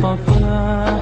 Mustafa